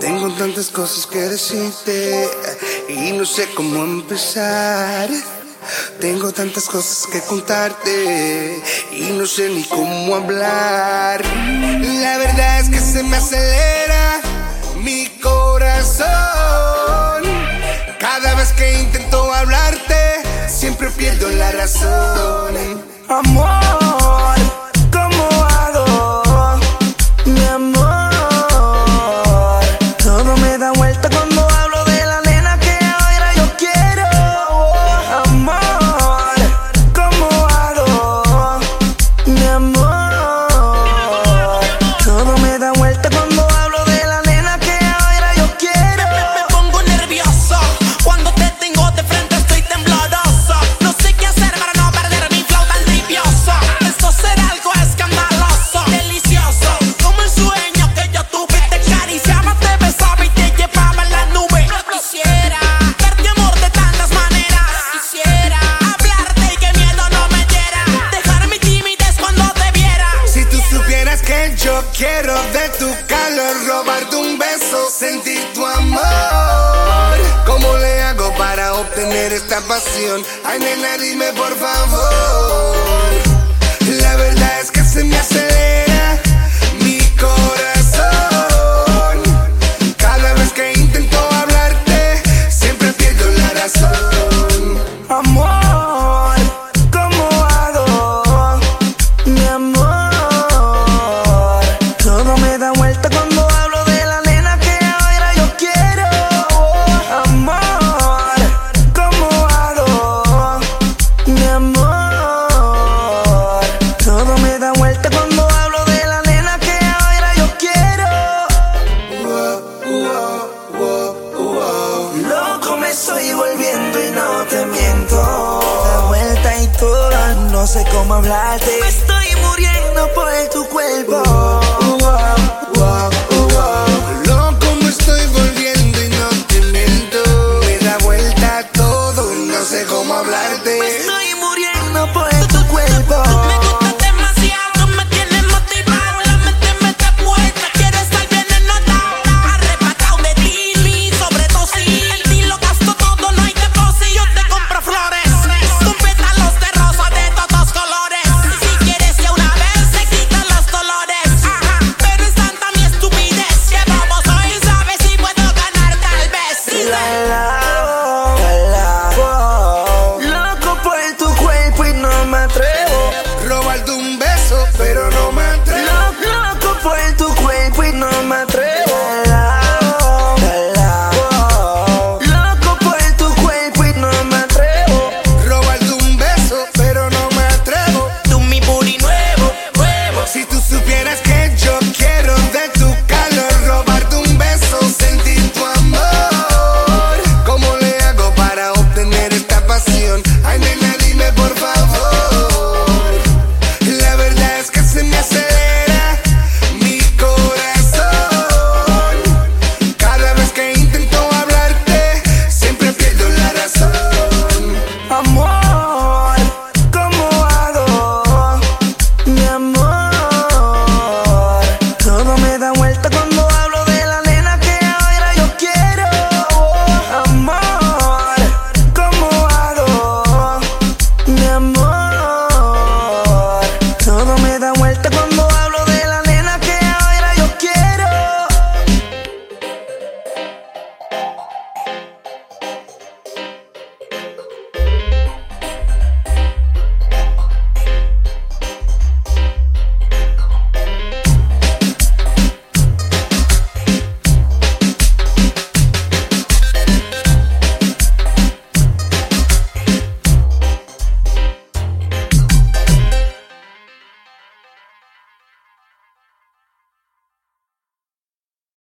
Tengo tantas cosas que decirte y no sé cómo empezar. Tengo tantas cosas que contarte y no sé ni cómo hablar. La verdad es que se me acelera mi corazón. Cada vez que intento hablarte, siempre pierdo la razón. Amor. esta pasión. Ay, nena, dime por favor. no sé cómo hablarte. Me estoy muriendo por tu cuerpo. Uh, uh, uh.